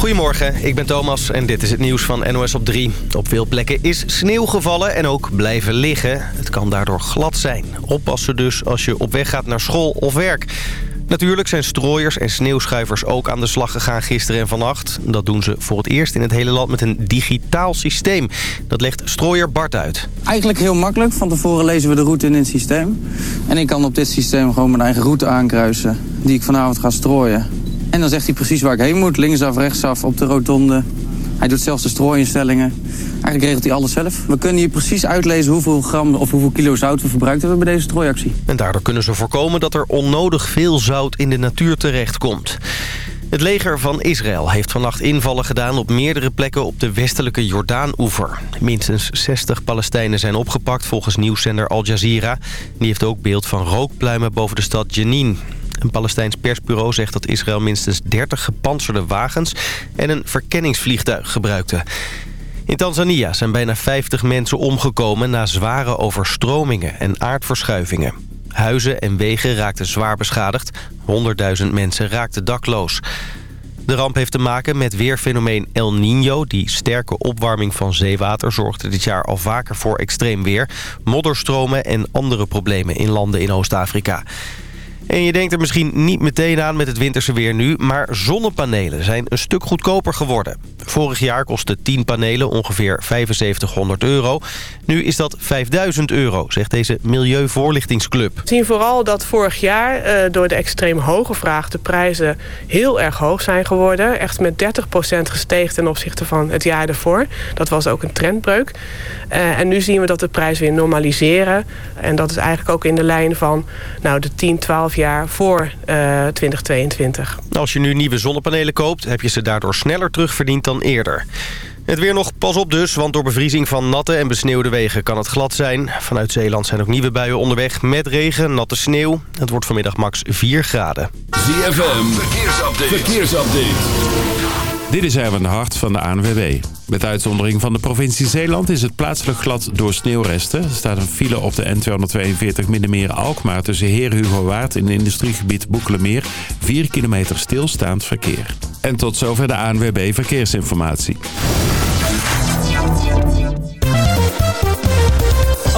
Goedemorgen, ik ben Thomas en dit is het nieuws van NOS op 3. Op veel plekken is sneeuw gevallen en ook blijven liggen. Het kan daardoor glad zijn. Oppassen dus als je op weg gaat naar school of werk. Natuurlijk zijn strooiers en sneeuwschuivers ook aan de slag gegaan gisteren en vannacht. Dat doen ze voor het eerst in het hele land met een digitaal systeem. Dat legt strooier Bart uit. Eigenlijk heel makkelijk. Van tevoren lezen we de route in het systeem. En ik kan op dit systeem gewoon mijn eigen route aankruisen... die ik vanavond ga strooien. En dan zegt hij precies waar ik heen moet. Linksaf, rechtsaf, op de rotonde. Hij doet zelfs de strooiinstellingen. Eigenlijk regelt hij alles zelf. We kunnen hier precies uitlezen hoeveel gram of hoeveel kilo zout we verbruikt hebben bij deze strooiactie. En daardoor kunnen ze voorkomen dat er onnodig veel zout in de natuur terechtkomt. Het leger van Israël heeft vannacht invallen gedaan op meerdere plekken op de westelijke Jordaan-oever. Minstens 60 Palestijnen zijn opgepakt volgens nieuwszender Al Jazeera. Die heeft ook beeld van rookpluimen boven de stad Jenin. Een Palestijns persbureau zegt dat Israël minstens 30 gepantserde wagens en een verkenningsvliegtuig gebruikte. In Tanzania zijn bijna 50 mensen omgekomen na zware overstromingen en aardverschuivingen. Huizen en wegen raakten zwaar beschadigd. 100.000 mensen raakten dakloos. De ramp heeft te maken met weerfenomeen El Niño. Die sterke opwarming van zeewater zorgde dit jaar al vaker voor extreem weer. Modderstromen en andere problemen in landen in Oost-Afrika. En je denkt er misschien niet meteen aan met het winterse weer nu... maar zonnepanelen zijn een stuk goedkoper geworden. Vorig jaar kostten 10 panelen ongeveer 7500 euro. Nu is dat 5000 euro, zegt deze Milieuvoorlichtingsclub. We zien vooral dat vorig jaar uh, door de extreem hoge vraag... de prijzen heel erg hoog zijn geworden. Echt met 30% gestegen ten opzichte van het jaar ervoor. Dat was ook een trendbreuk. Uh, en nu zien we dat de prijzen weer normaliseren. En dat is eigenlijk ook in de lijn van nou, de 10, 12 jaar voor uh, 2022. Als je nu nieuwe zonnepanelen koopt... heb je ze daardoor sneller terugverdiend dan eerder. Het weer nog pas op dus, want door bevriezing van natte en besneeuwde wegen kan het glad zijn. Vanuit Zeeland zijn ook nieuwe buien onderweg met regen, natte sneeuw. Het wordt vanmiddag max 4 graden. ZFM, verkeersupdate. verkeersupdate. Dit is Erwin de Hart van de ANWB. Met uitzondering van de provincie Zeeland is het plaatselijk glad door sneeuwresten. Er staat een file op de N242 Middenmeer-Alkmaar tussen Heer Hugo Waard in het industriegebied Boekelemeer. 4 kilometer stilstaand verkeer. En tot zover de ANWB Verkeersinformatie.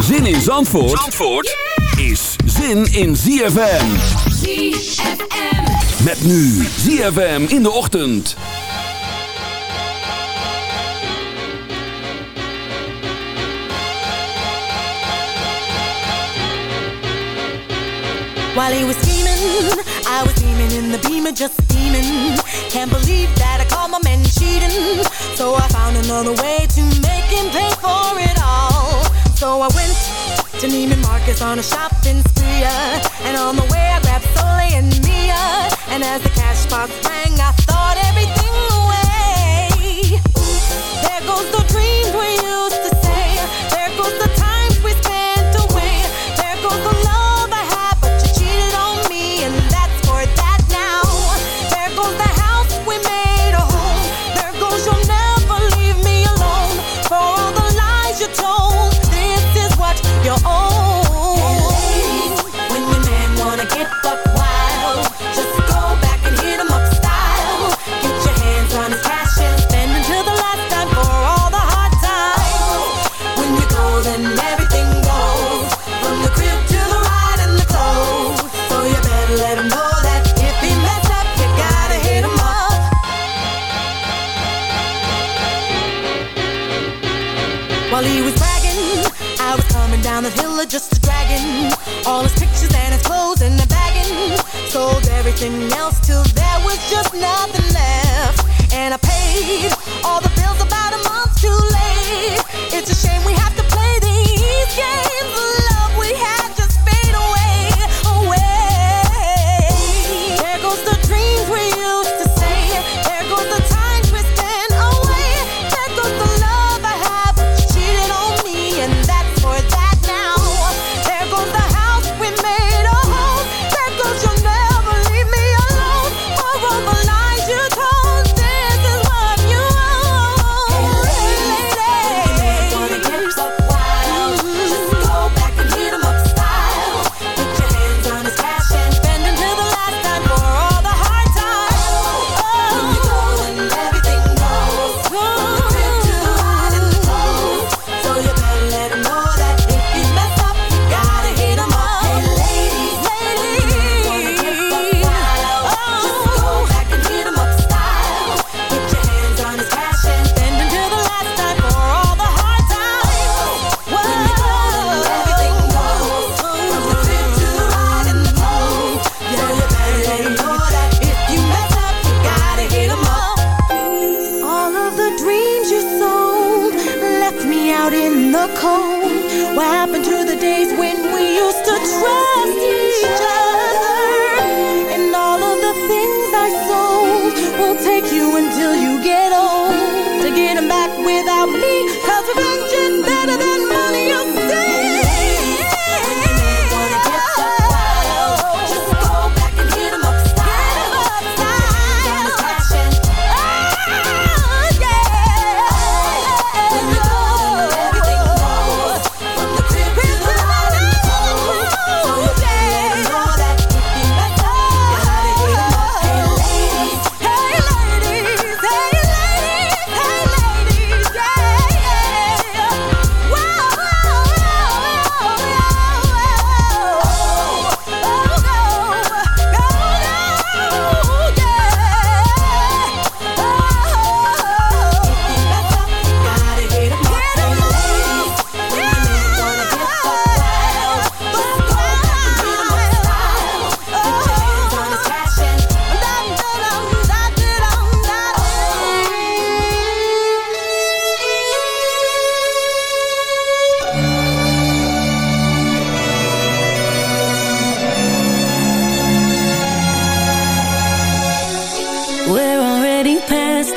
Zin in Zandvoort, Zandvoort is zin in ZFM. ZFM. Met nu ZFM in de ochtend. While he was scheming, I was steaming in the beamer, just steaming. Can't believe that I caught my man cheating. So I found another way to make him pay for it all. So I went to Neiman Marcus on a shopping spree. Uh, and on the way I grabbed Soleil and Mia. And as the cash box rang, I thought everything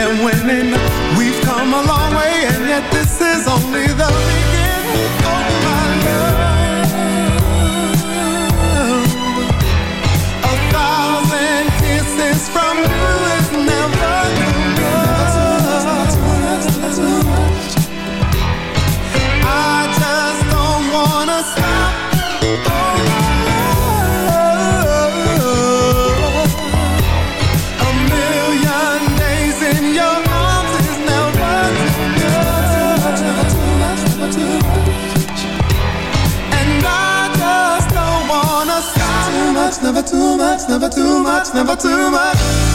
am winning. We've come a long way, and yet this is only the beginning. Oh, never much, never too much.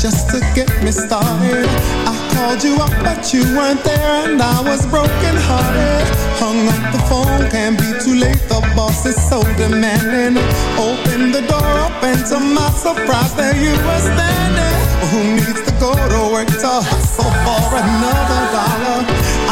Just to get me started. I called you up, but you weren't there, and I was broken to my surprise, there you were standing. Who needs to go to work to hustle for another dollar?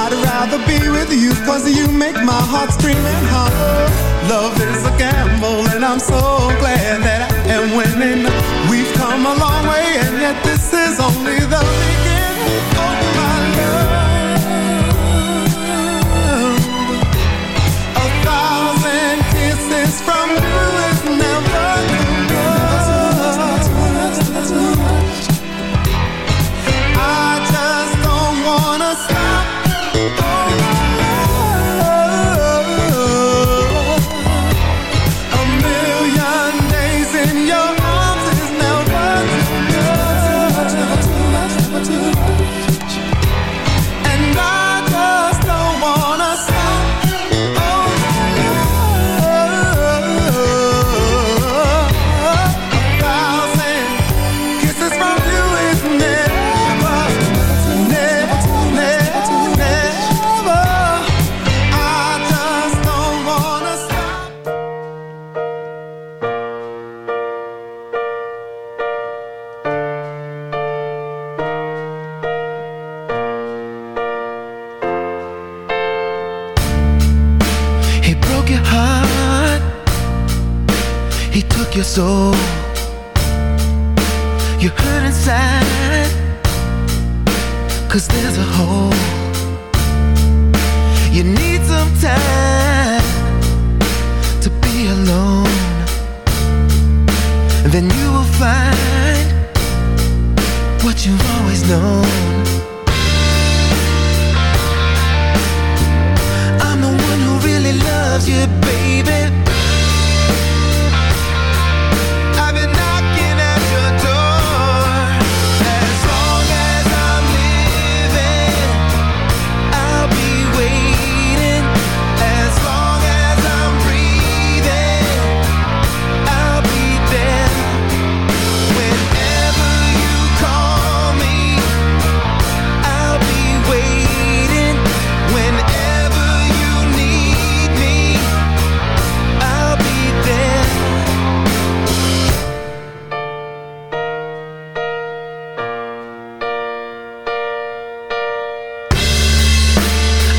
I'd rather be with you, cause you make my heart scream and holler. Love is a gamble, and I'm so glad that I am winning. We've come a long way, and yet this is only the beginning.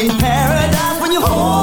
in paradise when you hold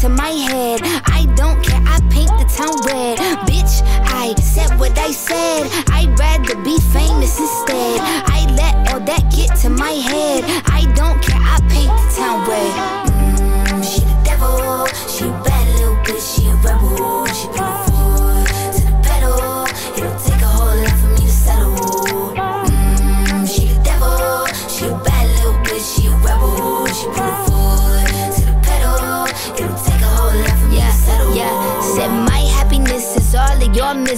to my head. I don't care, I paint the town red. Bitch, I said what I said. I'd rather be famous instead.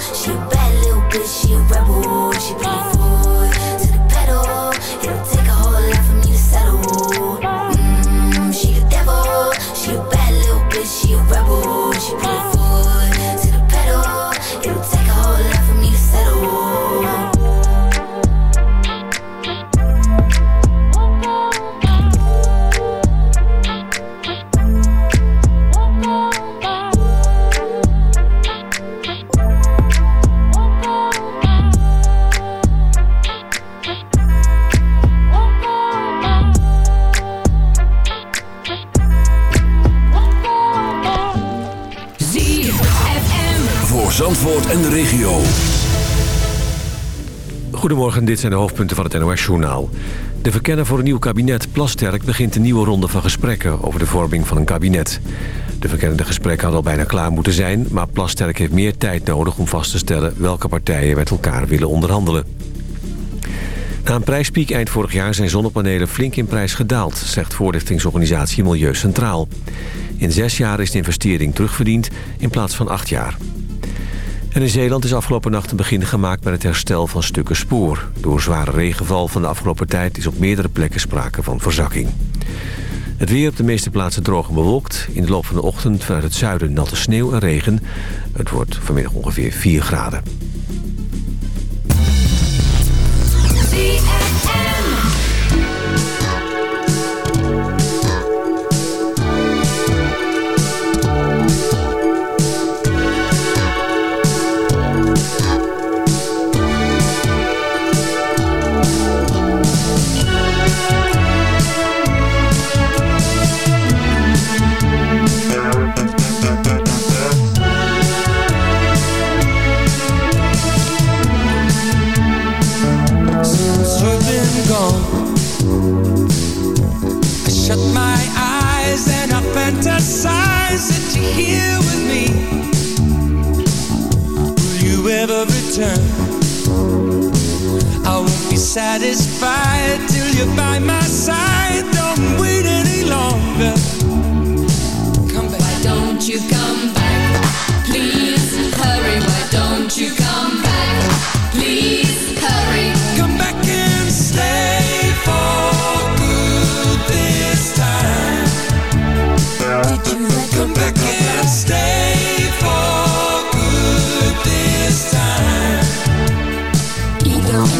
She a bad little bitch, she a rebel. She put her foot to the pedal. It'll take Goedemorgen, dit zijn de hoofdpunten van het NOS-journaal. De verkenner voor een nieuw kabinet, Plasterk, begint een nieuwe ronde van gesprekken over de vorming van een kabinet. De verkennende gesprekken hadden al bijna klaar moeten zijn... maar Plasterk heeft meer tijd nodig om vast te stellen welke partijen met elkaar willen onderhandelen. Na een prijspiek eind vorig jaar zijn zonnepanelen flink in prijs gedaald... zegt voorlichtingsorganisatie Milieu Centraal. In zes jaar is de investering terugverdiend in plaats van acht jaar. In Zeeland is afgelopen nacht een begin gemaakt met het herstel van stukken spoor. Door zware regenval van de afgelopen tijd is op meerdere plekken sprake van verzakking. Het weer op de meeste plaatsen droog en bewolkt. In de loop van de ochtend vanuit het zuiden natte sneeuw en regen. Het wordt vanmiddag ongeveer 4 graden. if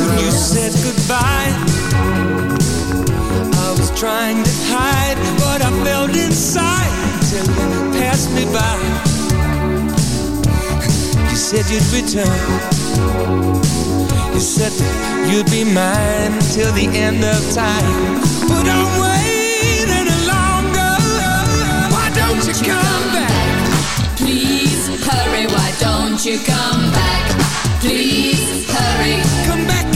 when you said goodbye. I was trying to hide what I felt inside Till you passed me by. You said you'd return. You said you'd be mine Till the end of time. But I'm waiting longer. Why don't you come back? Please hurry, why don't you come back? Please hurry. Come back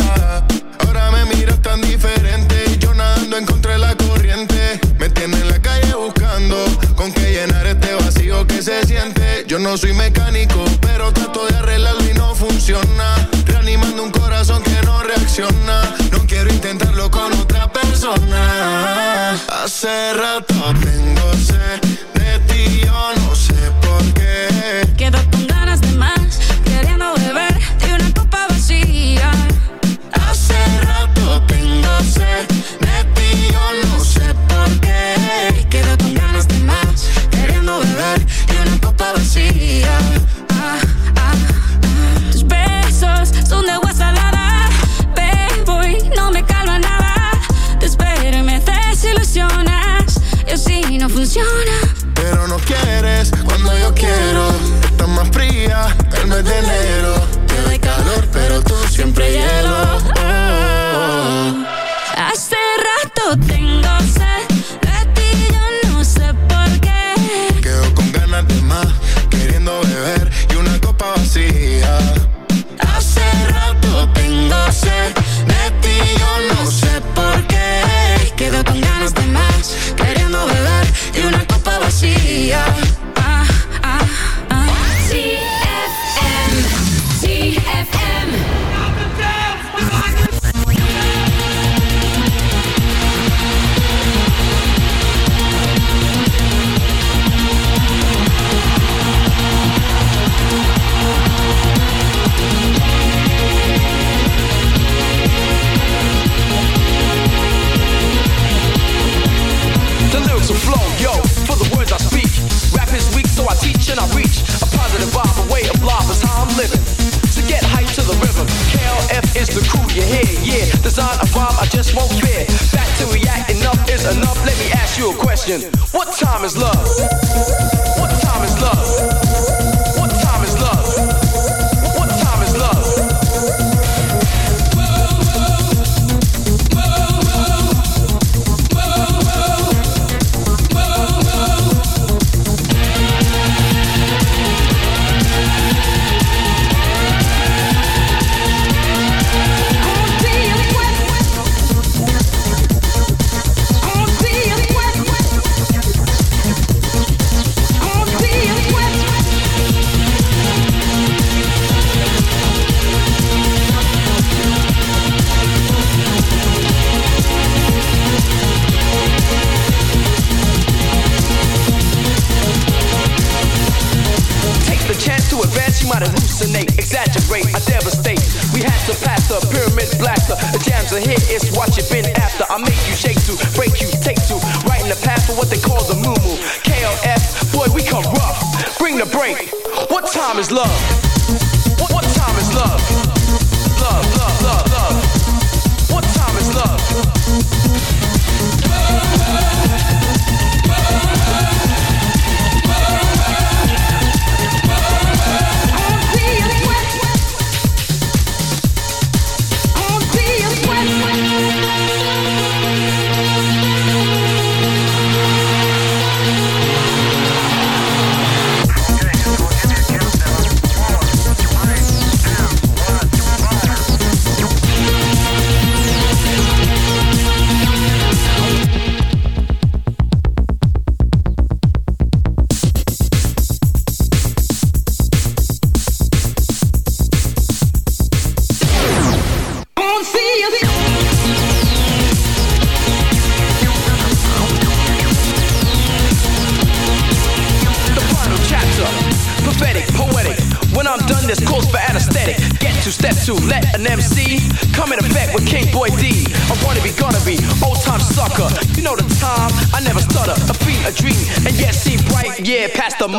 se siente. Yo no soy mecánico, pero trato de arreglarlo y no funciona. Reanimando un corazón que no reacciona. No quiero intentarlo con otra persona. Hace rato tengo sed de ti, yo no sé por qué. Quedo con ganas de más, queriendo beber de una copa vacía. Hace rato tengo sed Ah, ah, tus besos son de agua salada. Ven, voy, no me calma nada. Te espero y me desilusionas. Y así no funciona. Pero no quieres cuando yo quiero. Estás más fría el mes de enero yeah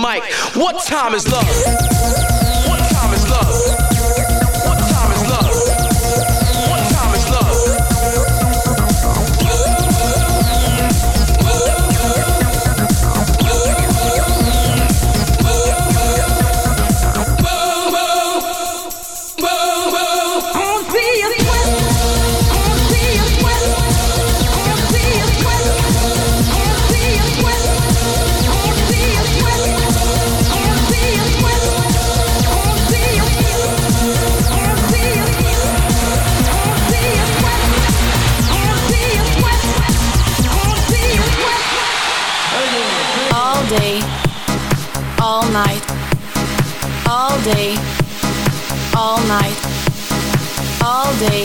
mic. What time is love?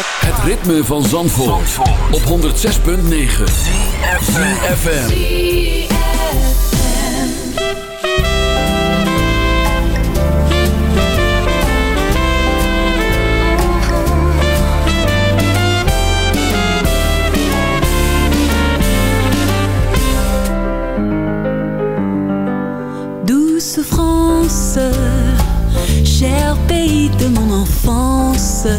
Het ritme van Zandvoort, op 106.9 FM. Douce France, cher pays de mon enfance,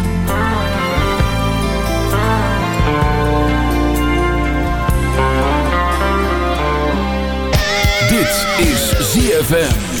Dit is ZFM.